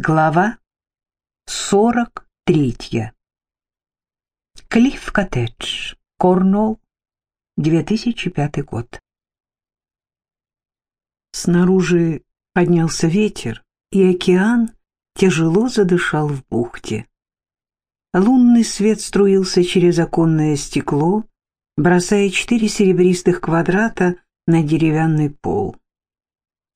Глава 43. Клифф Коттедж, Корнуолл, 2005 год. Снаружи поднялся ветер, и океан тяжело задышал в бухте. Лунный свет струился через оконное стекло, бросая четыре серебристых квадрата на деревянный пол.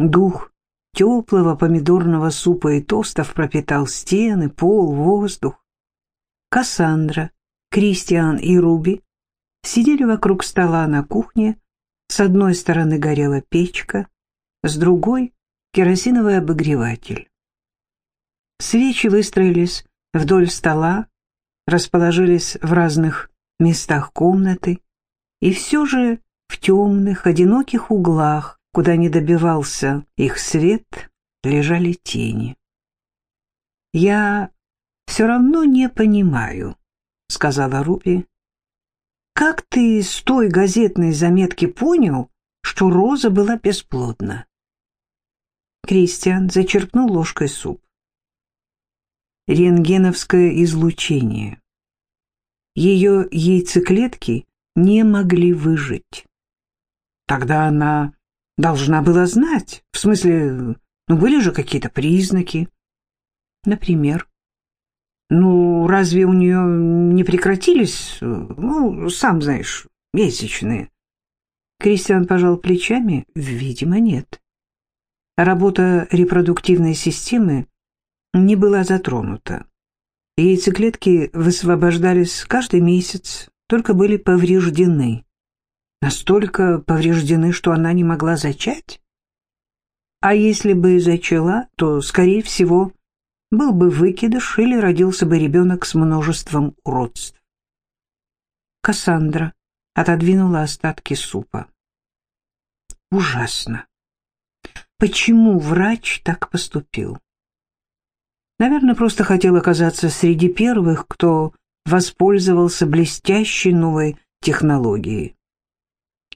Дух теплого помидорного супа и тостов пропитал стены, пол, воздух. Кассандра, Кристиан и Руби сидели вокруг стола на кухне. С одной стороны горела печка, с другой — керосиновый обогреватель. Свечи выстроились вдоль стола, расположились в разных местах комнаты, и все же в темных, одиноких углах куда не добивался их свет, лежали тени. «Я все равно не понимаю», — сказала Руби. «Как ты из той газетной заметки понял, что Роза была бесплодна?» Кристиан зачерпнул ложкой суп. Рентгеновское излучение. Ее яйцеклетки не могли выжить. Тогда она должна была знать. В смысле, ну были же какие-то признаки. Например? Ну, разве у нее не прекратились, ну, сам знаешь, месячные? Кристиан пожал плечами. Видимо, нет. Работа репродуктивной системы не была затронута. Яйцеклетки высвобождались каждый месяц, только были повреждены настолько повреждены, что она не могла зачать? А если бы зачала, то, скорее всего, был бы выкидыш или родился бы ребенок с множеством уродств. Кассандра отодвинула остатки супа. Ужасно. Почему врач так поступил? Наверное, просто хотел оказаться среди первых, кто воспользовался блестящей новой технологией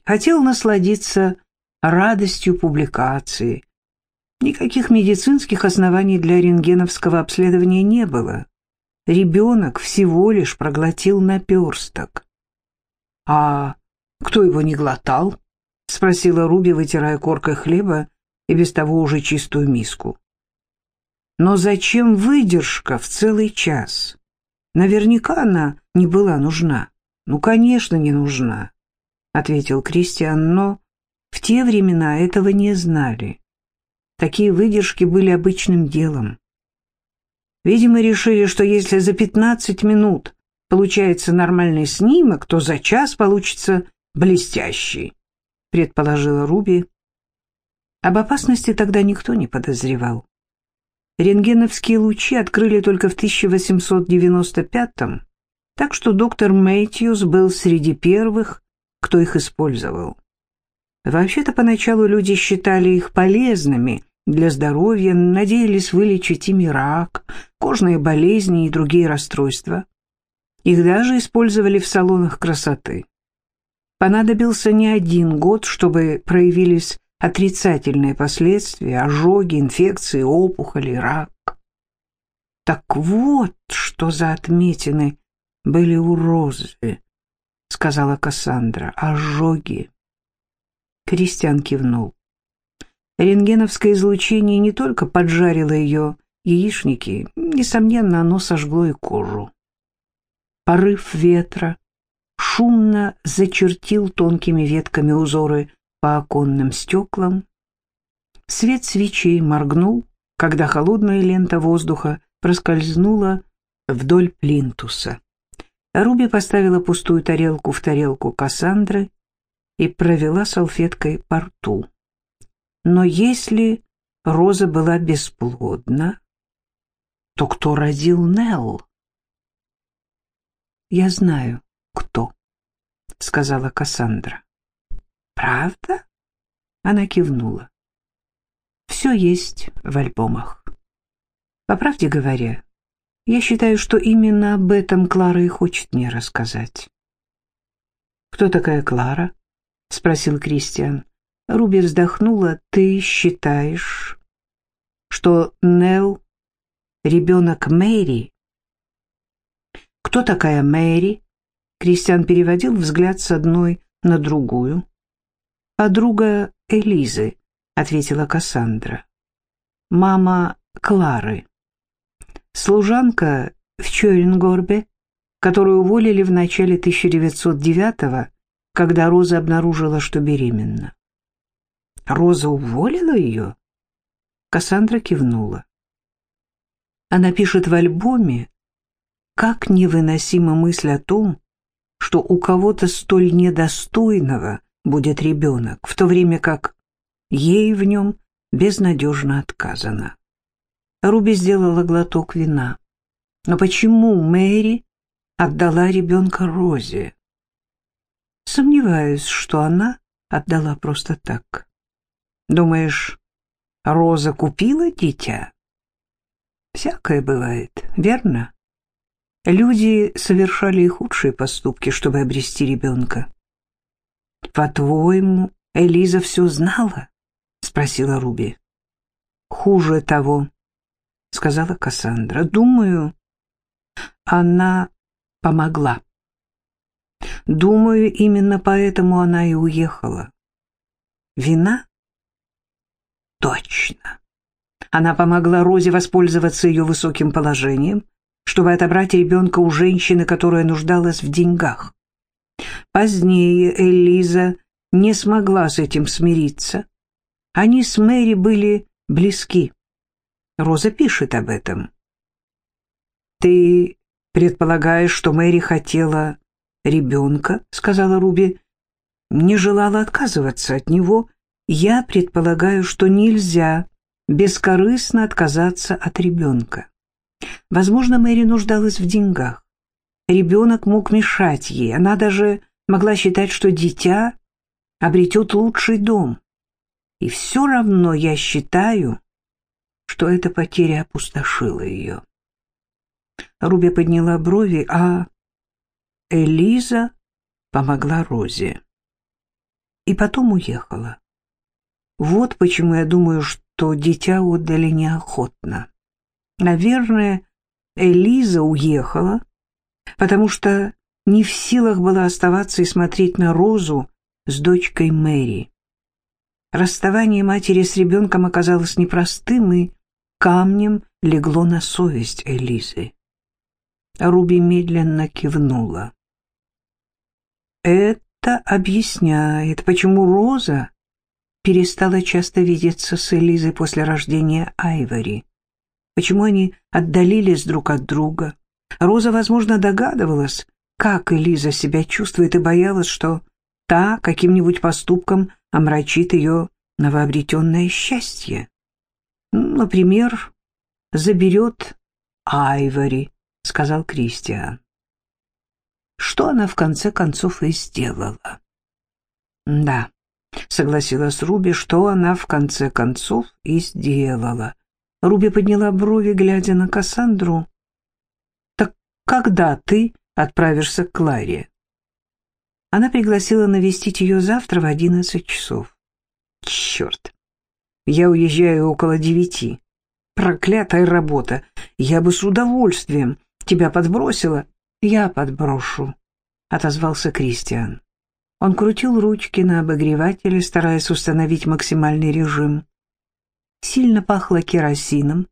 хотел насладиться радостью публикации. Никаких медицинских оснований для рентгеновского обследования не было. Ребенок всего лишь проглотил наперсток. «А кто его не глотал?» — спросила Руби, вытирая коркой хлеба и без того уже чистую миску. «Но зачем выдержка в целый час? Наверняка она не была нужна. Ну, конечно, не нужна ответил Кристиан, но в те времена этого не знали. Такие выдержки были обычным делом. Видимо, решили, что если за 15 минут получается нормальный снимок, то за час получится блестящий, предположила Руби. Об опасности тогда никто не подозревал. Рентгеновские лучи открыли только в 1895-м, так что доктор Мэтьюс был среди первых, кто их использовал. Вообще-то поначалу люди считали их полезными для здоровья, надеялись вылечить ими рак, кожные болезни и другие расстройства. Их даже использовали в салонах красоты. Понадобился не один год, чтобы проявились отрицательные последствия, ожоги, инфекции, опухоли, рак. Так вот, что за отметины были у розы. — сказала Кассандра. «Ожоги». Кристиан кивнул. Рентгеновское излучение не только поджарило ее яичники, несомненно, оно сожгло и кожу. Порыв ветра шумно зачертил тонкими ветками узоры по оконным стеклам. Свет свечей моргнул, когда холодная лента воздуха проскользнула вдоль плинтуса. Руби поставила пустую тарелку в тарелку Кассандры и провела салфеткой по рту. Но если Роза была бесплодна, то кто родил Нелл? «Я знаю, кто», — сказала Кассандра. «Правда?» — она кивнула. «Все есть в альбомах. По правде говоря, я считаю, что именно об этом Клара и хочет мне рассказать. «Кто такая Клара?» — спросил Кристиан. Руби вздохнула. «Ты считаешь, что Нелл ребенок Мэри. «Кто такая Мэри?» Кристиан переводил взгляд с одной на другую. «Подруга Элизы», — ответила Кассандра. «Мама Клары. Служанка в Чойренгорбе, которую уволили в начале 1909-го, когда Роза обнаружила, что беременна. Роза уволила ее? Кассандра кивнула. Она пишет в альбоме, как невыносима мысль о том, что у кого-то столь недостойного будет ребенок, в то время как ей в нем безнадежно отказано. Руби сделала глоток вина. Но почему Мэри отдала ребенка Розе? Сомневаюсь, что она отдала просто так. Думаешь, Роза купила дитя? Всякое бывает, верно? Люди совершали и худшие поступки, чтобы обрести ребенка. «По-твоему, Элиза все знала?» — спросила Руби. «Хуже того», — сказала Кассандра. «Думаю, она помогла. Думаю, именно поэтому она и уехала. Вина? Точно. Она помогла Розе воспользоваться ее высоким положением, чтобы отобрать ребенка у женщины, которая нуждалась в деньгах. Позднее Элиза не смогла с этим смириться. Они с Мэри были близки. Роза пишет об этом. «Ты предполагаешь, что Мэри хотела ребенка?» — сказала Руби. «Не желала отказываться от него. Я предполагаю, что нельзя бескорыстно отказаться от ребенка. Возможно, Мэри нуждалась в деньгах. Ребенок мог мешать ей. Она даже могла считать, что дитя обретет лучший дом. И все равно я считаю, что эта потеря опустошила ее. Руби подняла брови, а Элиза помогла Розе. И потом уехала. Вот почему я думаю, что дитя отдали неохотно. Наверное, Элиза уехала, потому что не в силах была оставаться и смотреть на Розу с дочкой Мэри. Расставание матери с ребенком оказалось непростым и камнем легло на совесть Элизы. Руби медленно кивнула. Это объясняет, почему Роза перестала часто видеться с Элизой после рождения Айвори. Почему они отдалились друг от друга. Роза, возможно, догадывалась, как Элиза себя чувствует, и боялась, что та каким-нибудь поступком омрачит ее новообретенное счастье. Например, заберет Айвори, сказал Кристиан. Что она в конце концов и сделала. Да, согласилась Руби, что она в конце концов и сделала. Руби подняла брови, глядя на Кассандру. «Так когда ты отправишься к Кларе?» Она пригласила навестить ее завтра в одиннадцать часов. «Черт! Я уезжаю около девяти. Проклятая работа! Я бы с удовольствием тебя подбросила». «Я подброшу», — отозвался Кристиан. Он крутил ручки на обогревателе, стараясь установить максимальный режим. Сильно пахло керосином.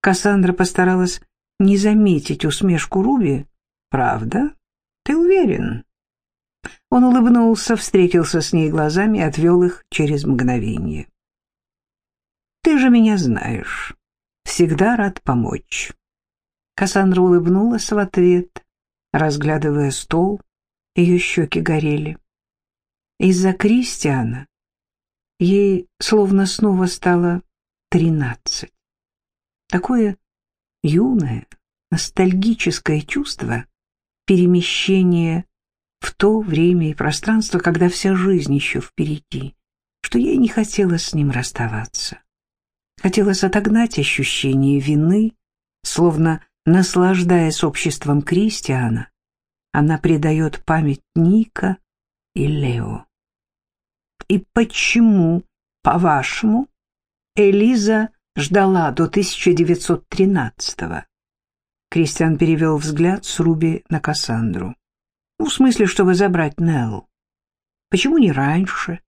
Кассандра постаралась не заметить усмешку Руби. «Правда? Ты уверен?» Он улыбнулся, встретился с ней глазами и отвел их через мгновение. «Ты же меня знаешь. Всегда рад помочь». Кассандра улыбнулась в ответ, разглядывая стол. Ее щеки горели. Из-за Кристиана ей словно снова стало тринадцать. Такое юное, ностальгическое чувство перемещения в то время и пространство, когда вся жизнь еще впереди, что ей не хотелось с ним расставаться. Хотелось отогнать ощущение вины, словно наслаждаясь обществом Кристиана, она предает память Ника и Лео. И почему, по-вашему, Элиза ждала до 1913-го. Кристиан перевел взгляд с Руби на Кассандру. Ну, в смысле, чтобы забрать Нелл. Почему не раньше?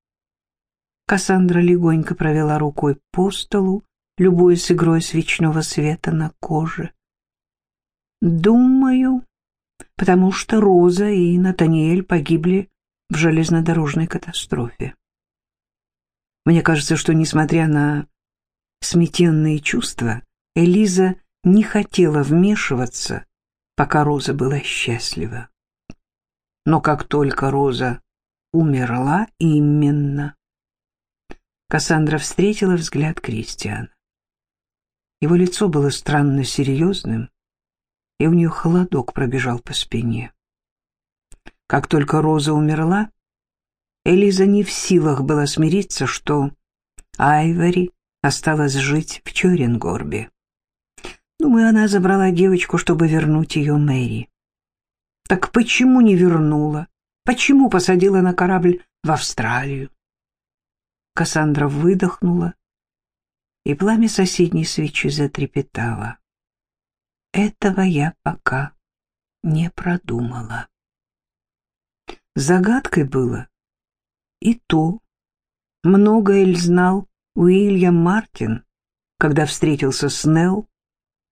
Кассандра легонько провела рукой по столу, любуясь игрой свечного света на коже. Думаю, потому что Роза и Натаниэль погибли в железнодорожной катастрофе. Мне кажется, что, несмотря на сметенные чувства, Элиза не хотела вмешиваться, пока Роза была счастлива. Но как только Роза умерла именно, Кассандра встретила взгляд Кристиана. Его лицо было странно серьезным, и у нее холодок пробежал по спине. Как только Роза умерла, Элиза не в силах была смириться, что Айвори осталась жить в Чорингорбе. Думаю, она забрала девочку, чтобы вернуть ее Мэри. Так почему не вернула? Почему посадила на корабль в Австралию? Кассандра выдохнула, и пламя соседней свечи затрепетало. Этого я пока не продумала. Загадкой было и то, многое ль знал Уильям Мартин, когда встретился с Нелл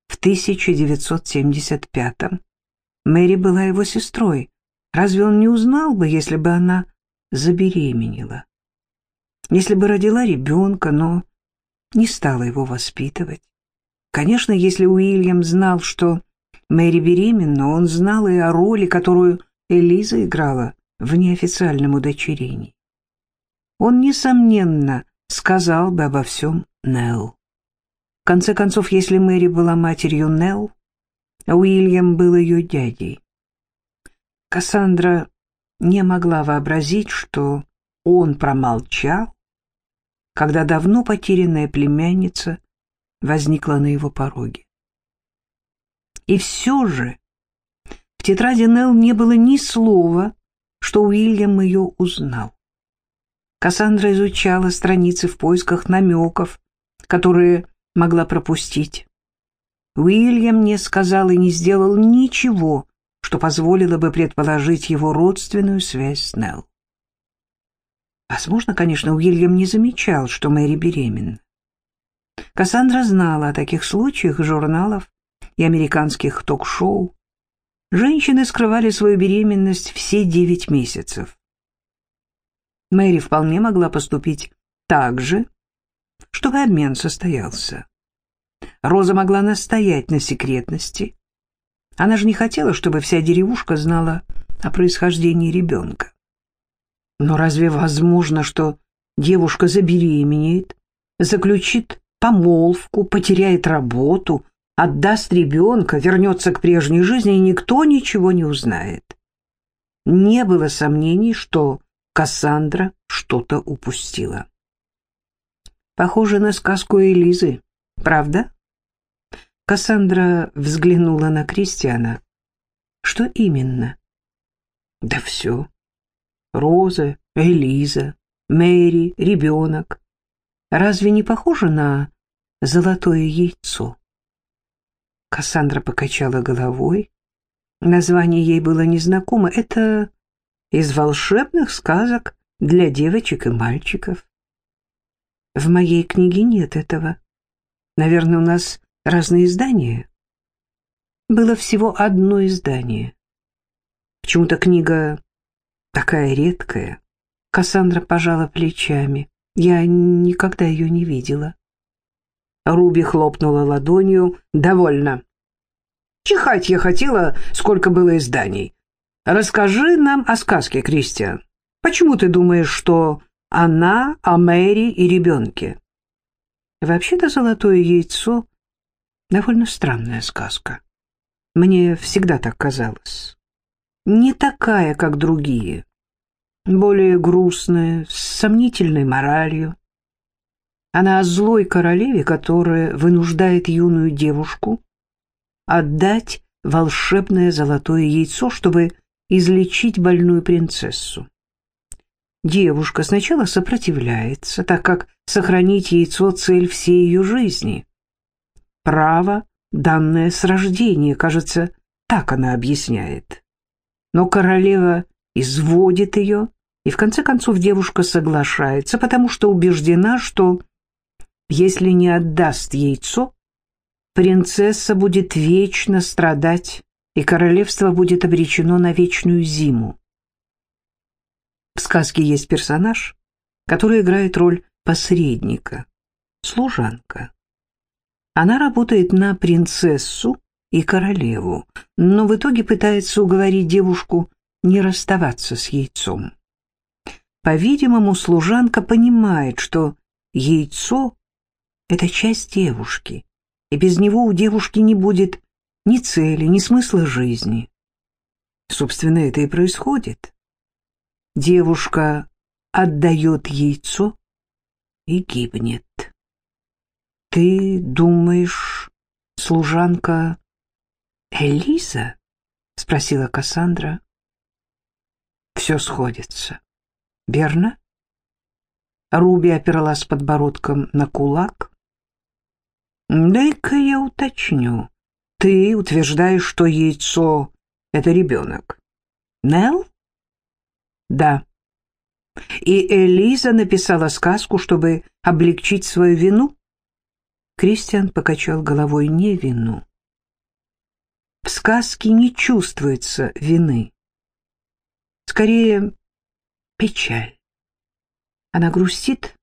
в 1975-м. Мэри была его сестрой. Разве он не узнал бы, если бы она забеременела? Если бы родила ребенка, но не стала его воспитывать. Конечно, если Уильям знал, что Мэри беременна, он знал и о роли, которую Элиза играла в неофициальном удочерении. Он, несомненно, сказал бы обо всем Нелл. В конце концов, если Мэри была матерью Нелл, а Уильям был ее дядей, Кассандра не могла вообразить, что он промолчал, когда давно потерянная племянница возникла на его пороге. И все же в тетради Нелл не было ни слова, что Уильям ее узнал. Кассандра изучала страницы в поисках намеков, которые могла пропустить. Уильям не сказал и не сделал ничего, что позволило бы предположить его родственную связь с Нелл. Возможно, конечно, Уильям не замечал, что Мэри беременна. Кассандра знала о таких случаях журналов и американских ток-шоу. Женщины скрывали свою беременность все девять месяцев. Мэри вполне могла поступить так же, чтобы обмен состоялся. Роза могла настоять на секретности. Она же не хотела, чтобы вся деревушка знала о происхождении ребенка. Но разве возможно, что девушка забеременеет, заключит помолвку, потеряет работу, отдаст ребенка, вернется к прежней жизни, и никто ничего не узнает? Не было сомнений, что Кассандра что-то упустила. Похоже на сказку Элизы, правда? Кассандра взглянула на Кристиана. Что именно? Да все. Роза, Элиза, Мэри, ребенок. Разве не похоже на золотое яйцо? Кассандра покачала головой. Название ей было незнакомо. Это из волшебных сказок для девочек и мальчиков. В моей книге нет этого. Наверное, у нас разные издания. Было всего одно издание. Почему-то книга такая редкая. Кассандра пожала плечами. Я никогда ее не видела. Руби хлопнула ладонью. «Довольно. Чихать я хотела, сколько было изданий. Расскажи нам о сказке, Кристиан. Почему ты думаешь, что она о Мэри и ребенке? Вообще-то «Золотое яйцо» — довольно странная сказка. Мне всегда так казалось. Не такая, как другие. Более грустная, с сомнительной моралью. Она о злой королеве, которая вынуждает юную девушку отдать волшебное золотое яйцо, чтобы излечить больную принцессу. девушка сначала сопротивляется, так как сохранить яйцо — цель всей ее жизни. Право, данное с рождения, кажется, так она объясняет. Но королева изводит ее, и в конце концов девушка соглашается, потому что убеждена, что если не отдаст яйцо, принцесса будет вечно страдать, и королевство будет обречено на вечную зиму. В сказке есть персонаж, который играет роль посредника, служанка. Она работает на принцессу и королеву, но в итоге пытается уговорить девушку не расставаться с яйцом. По-видимому, служанка понимает, что яйцо — это часть девушки, и без него у девушки не будет ни цели, ни смысла жизни. Собственно, это и происходит. Девушка отдает яйцо и гибнет. «Ты думаешь, служанка Элиза?» — спросила Кассандра. «Все сходится. Верно?» Руби опиралась подбородком на кулак. «Дай-ка я уточню. Ты утверждаешь, что яйцо — это ребенок. Нел? Да. И Элиза написала сказку, чтобы облегчить свою вину? Кристиан покачал головой не вину. В сказке не чувствуется вины. Скорее, печаль. Она грустит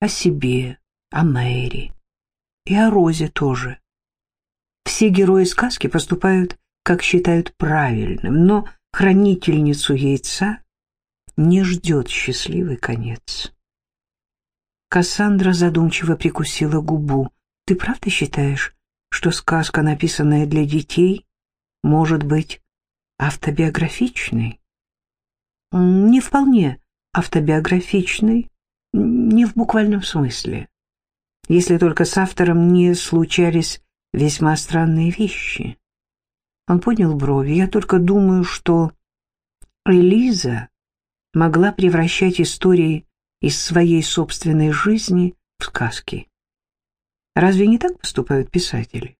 о себе, о Мэри и о Розе тоже. Все герои сказки поступают, как считают правильным, но хранительницу яйца не ждет счастливый конец. Кассандра задумчиво прикусила губу. «Ты правда считаешь, что сказка, написанная для детей, может быть автобиографичной?» «Не вполне автобиографичной, не в буквальном смысле. Если только с автором не случались весьма странные вещи. Он поднял брови. Я только думаю, что Элиза могла превращать истории из своей собственной жизни в сказки. Разве не так поступают писатели?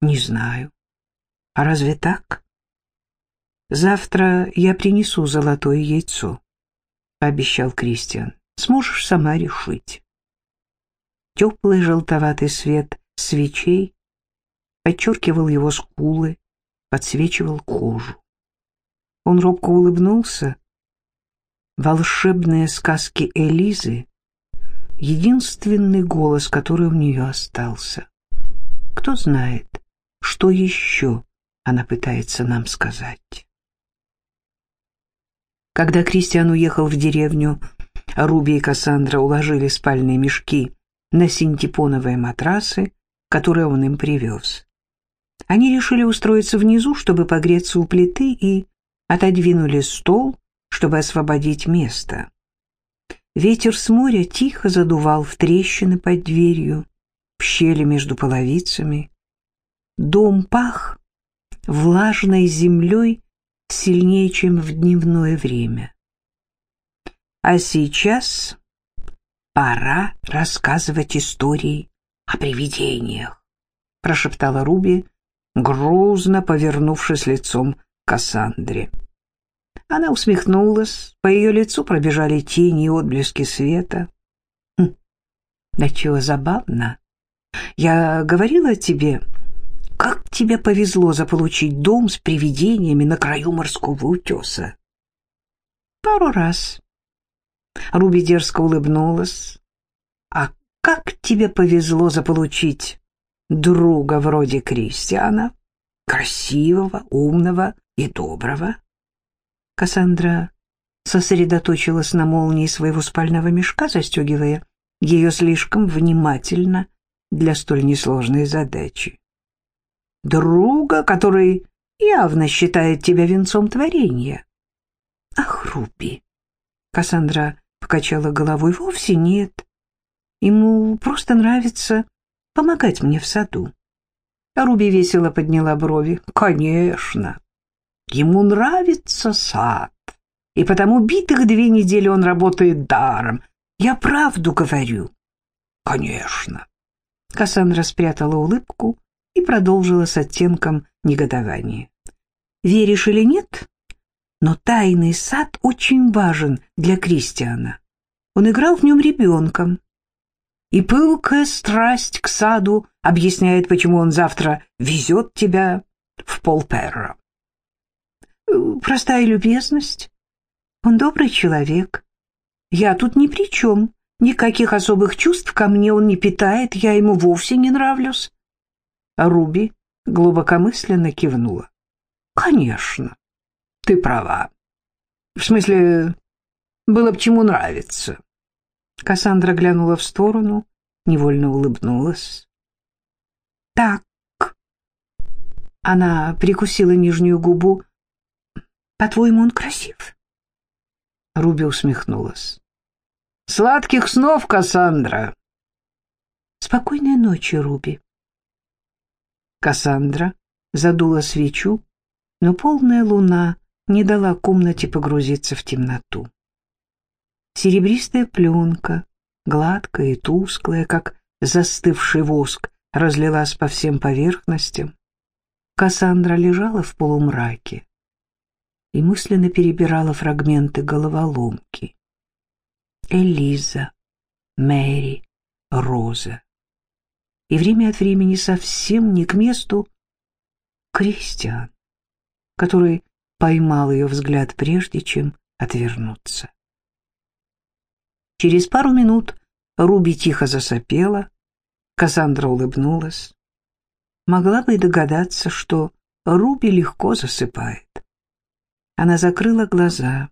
Не знаю. А разве так? Завтра я принесу золотое яйцо, пообещал Кристиан. Сможешь сама решить. Теплый желтоватый свет свечей, подчеркивал его скулы, подсвечивал кожу. Он робко улыбнулся. Волшебные сказки Элизы — единственный голос, который у нее остался. Кто знает, что еще она пытается нам сказать. Когда Кристиан уехал в деревню, Руби и Кассандра уложили спальные мешки на синтепоновые матрасы, которые он им привез. Они решили устроиться внизу, чтобы погреться у плиты, и отодвинули стол, чтобы освободить место. Ветер с моря тихо задувал в трещины под дверью, в щели между половицами. Дом пах влажной землей сильнее, чем в дневное время. А сейчас пора рассказывать истории о привидениях, — прошептала Руби, грузно повернувшись лицом к Кассандре. Она усмехнулась, по ее лицу пробежали тени и отблески света. Хм, да чего забавно. Я говорила тебе, как тебе повезло заполучить дом с привидениями на краю морского утеса. Пару раз. Руби дерзко улыбнулась. А как тебе повезло заполучить друга вроде Кристиана, красивого, умного и доброго. Кассандра сосредоточилась на молнии своего спального мешка, застегивая ее слишком внимательно для столь несложной задачи. Друга, который явно считает тебя венцом творения. Ах, Руби! Кассандра покачала головой. Вовсе нет. Ему просто нравится помогать мне в саду. Руби весело подняла брови. Конечно, ему нравится сад. и потому битых две недели он работает даром. Я правду говорю. Конечно. Кассандра спрятала улыбку и продолжила с оттенком негодования. Веришь или нет, но тайный сад очень важен для Кристиана. Он играл в нем ребенком. И пылкая страсть к саду объясняет, почему он завтра везет тебя в Полперра. Простая любезность. Он добрый человек. Я тут ни при чем. Никаких особых чувств ко мне он не питает, я ему вовсе не нравлюсь. А Руби глубокомысленно кивнула. Конечно, ты права. В смысле, было бы чему нравиться. Кассандра глянула в сторону, невольно улыбнулась. Так. Она прикусила нижнюю губу. По-твоему, он красив? Руби усмехнулась. Сладких снов, Кассандра. Спокойной ночи, Руби. Кассандра задула свечу, но полная луна не дала комнате погрузиться в темноту. Серебристая пленка, гладкая и тусклая, как застывший воск, разлилась по всем поверхностям. Кассандра лежала в полумраке и мысленно перебирала фрагменты головоломки. Элиза, Мэри, Роза. И время от времени совсем не к месту Кристиан, который поймал ее взгляд прежде, чем отвернуться. Через пару минут Руби тихо засопела, Кассандра улыбнулась. Могла бы и догадаться, что Руби легко засыпает. Она закрыла глаза,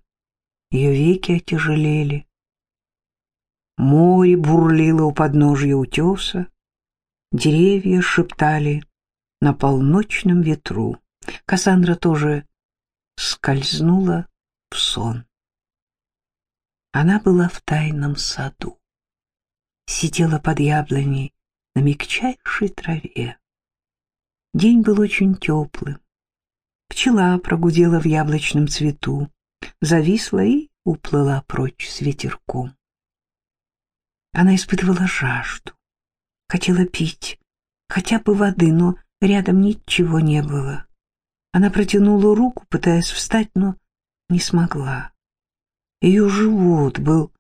ее веки отяжелели. Море бурлило у подножья утеса, деревья шептали на полночном ветру. Кассандра тоже скользнула в сон. Она была в тайном саду, сидела под яблоней на мягчайшей траве. День был очень теплым. Пчела прогудела в яблочном цвету, зависла и уплыла прочь с ветерком. Она испытывала жажду, хотела пить, хотя бы воды, но рядом ничего не было. Она протянула руку, пытаясь встать, но не смогла. Ее живот был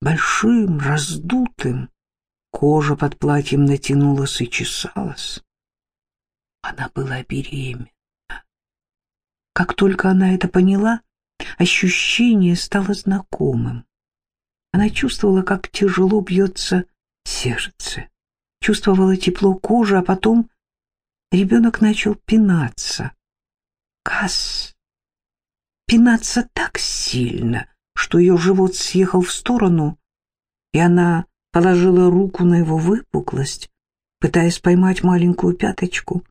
большим, раздутым, кожа под платьем натянулась и чесалась. Она была беременна. Как только она это поняла, ощущение стало знакомым. Она чувствовала, как тяжело бьется сердце, чувствовала тепло кожи, а потом ребенок начал пинаться. Касс! Пинаться так сильно, что ее живот съехал в сторону, и она положила руку на его выпуклость, пытаясь поймать маленькую пяточку.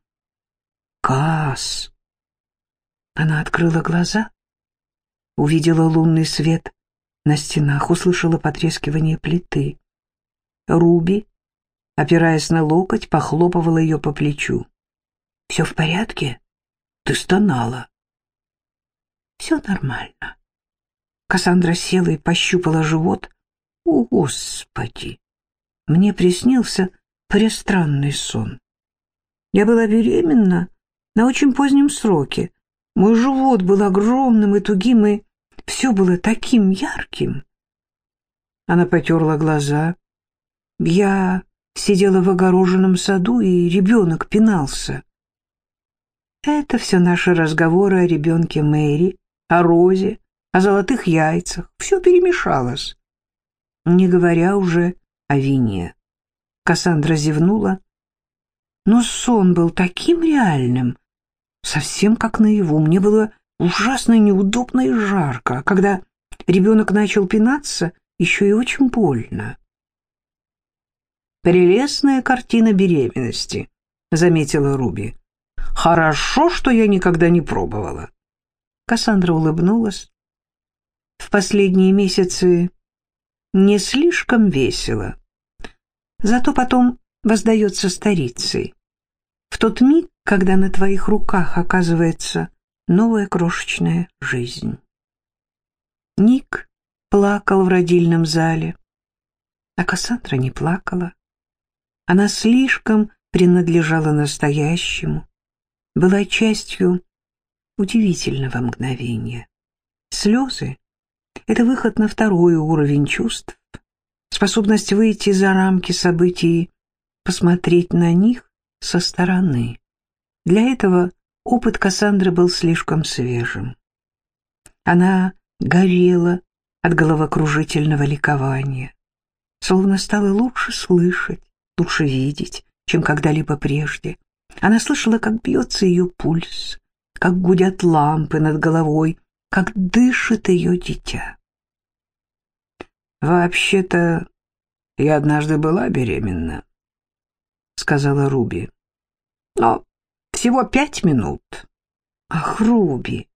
Касс! Она открыла глаза, увидела лунный свет на стенах, услышала потрескивание плиты. Руби, опираясь на локоть, похлопывала ее по плечу. «Все в порядке? Ты стонала». «Все нормально». Кассандра села и пощупала живот. «О, Господи! Мне приснился престранный сон. Я была беременна на очень позднем сроке. Мой живот был огромным и тугим, и все было таким ярким. Она потерла глаза. Я сидела в огороженном саду, и ребенок пинался. Это все наши разговоры о ребенке Мэри, о Розе, о золотых яйцах. Все перемешалось. Не говоря уже о вине. Кассандра зевнула. Но сон был таким реальным, совсем как наяву. Мне было ужасно неудобно и жарко, а когда ребенок начал пинаться, еще и очень больно. «Прелестная картина беременности», — заметила Руби. «Хорошо, что я никогда не пробовала». Кассандра улыбнулась. «В последние месяцы не слишком весело. Зато потом воздается старицей. В тот миг, когда на твоих руках оказывается новая крошечная жизнь. Ник плакал в родильном зале, а Кассандра не плакала. Она слишком принадлежала настоящему, была частью удивительного мгновения. Слезы — это выход на второй уровень чувств, способность выйти за рамки событий, посмотреть на них со стороны. Для этого опыт Кассандры был слишком свежим. Она горела от головокружительного ликования, словно стала лучше слышать, лучше видеть, чем когда-либо прежде. Она слышала, как бьется ее пульс, как гудят лампы над головой, как дышит ее дитя. «Вообще-то я однажды была беременна», — сказала Руби. «Но всего пять минут». «Ах, Руби!»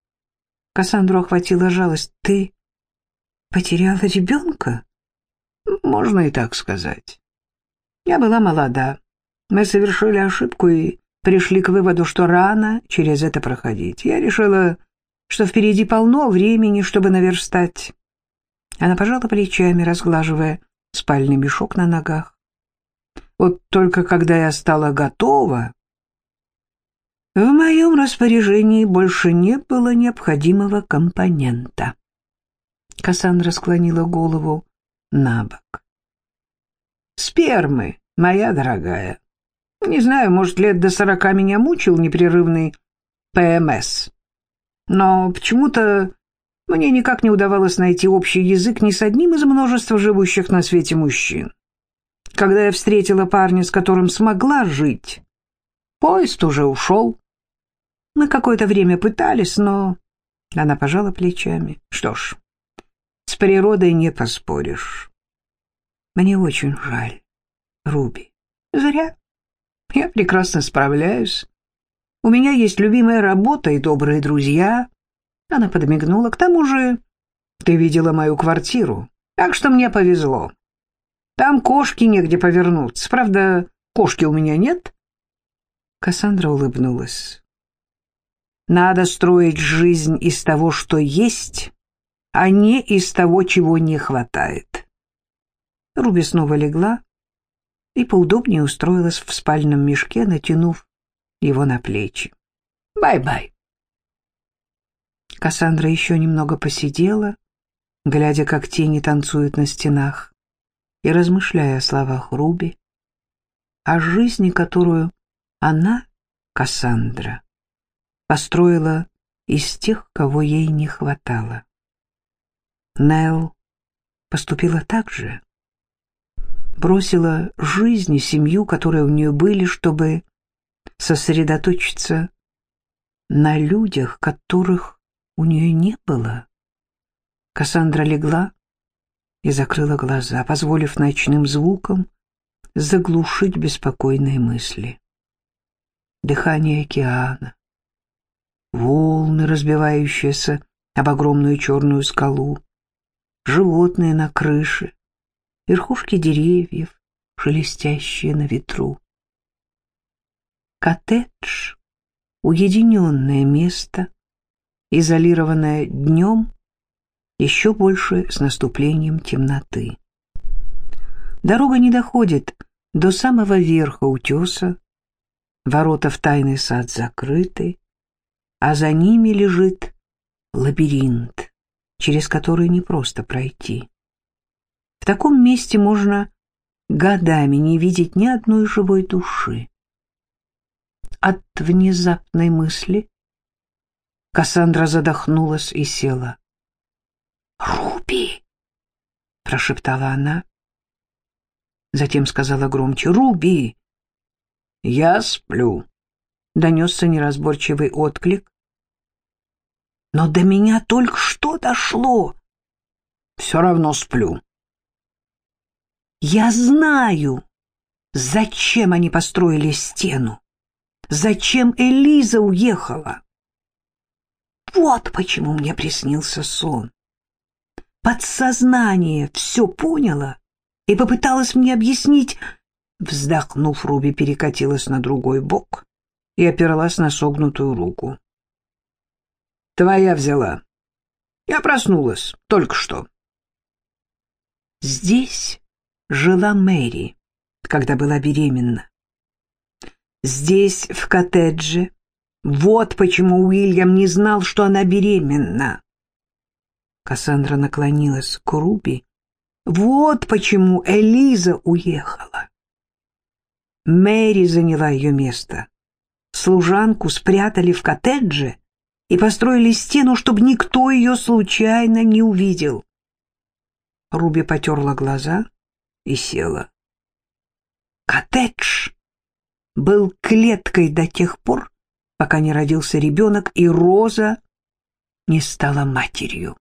Кассандру охватила жалость. «Ты потеряла ребенка?» «Можно и так сказать. Я была молода. Мы совершили ошибку и пришли к выводу, что рано через это проходить. Я решила, что впереди полно времени, чтобы наверстать». Она пожала плечами, разглаживая спальный мешок на ногах. «Вот только когда я стала готова...» В моем распоряжении больше не было необходимого компонента. Кассандра склонила голову на бок. «Спермы, моя дорогая. Не знаю, может, лет до сорока меня мучил непрерывный ПМС. Но почему-то мне никак не удавалось найти общий язык ни с одним из множества живущих на свете мужчин. Когда я встретила парня, с которым смогла жить, поезд уже ушел. Мы какое-то время пытались, но... Она пожала плечами. Что ж, с природой не поспоришь. Мне очень жаль, Руби. Зря. Я прекрасно справляюсь. У меня есть любимая работа и добрые друзья. Она подмигнула. К тому же ты видела мою квартиру, так что мне повезло. Там кошки негде повернуться. Правда, кошки у меня нет. Кассандра улыбнулась. Надо строить жизнь из того, что есть, а не из того, чего не хватает. Руби снова легла и поудобнее устроилась в спальном мешке, натянув его на плечи. «Бай-бай». Кассандра еще немного посидела, глядя, как тени танцуют на стенах, и размышляя о словах Руби, о жизни, которую она, Кассандра, построила из тех, кого ей не хватало. Нелл поступила так же. Бросила жизнь и семью, которые у нее были, чтобы сосредоточиться на людях, которых у нее не было. Кассандра легла и закрыла глаза, позволив ночным звукам заглушить беспокойные мысли. Дыхание океана, волны, разбивающиеся об огромную черную скалу, животные на крыше, верхушки деревьев, шелестящие на ветру. Коттедж — уединенное место, изолированное днем, еще больше с наступлением темноты. Дорога не доходит до самого верха утеса, ворота в тайный сад закрыты, а за ними лежит лабиринт, через который не просто пройти. В таком месте можно годами не видеть ни одной живой души. От внезапной мысли Кассандра задохнулась и села. «Руби!» — прошептала она. Затем сказала громче. «Руби!» «Я сплю», — донесся неразборчивый отклик, но до меня только что дошло. Все равно сплю. Я знаю, зачем они построили стену. Зачем Элиза уехала. Вот почему мне приснился сон. Подсознание все поняло и попыталось мне объяснить. Вздохнув, Руби перекатилась на другой бок и опиралась на согнутую руку. Твоя взяла. Я проснулась только что. Здесь жила Мэри, когда была беременна. Здесь, в коттедже. Вот почему Уильям не знал, что она беременна. Кассандра наклонилась к Руби. Вот почему Элиза уехала. Мэри заняла ее место. Служанку спрятали в коттедже и построили стену, чтобы никто ее случайно не увидел. Руби потерла глаза и села. Коттедж был клеткой до тех пор, пока не родился ребенок, и Роза не стала матерью.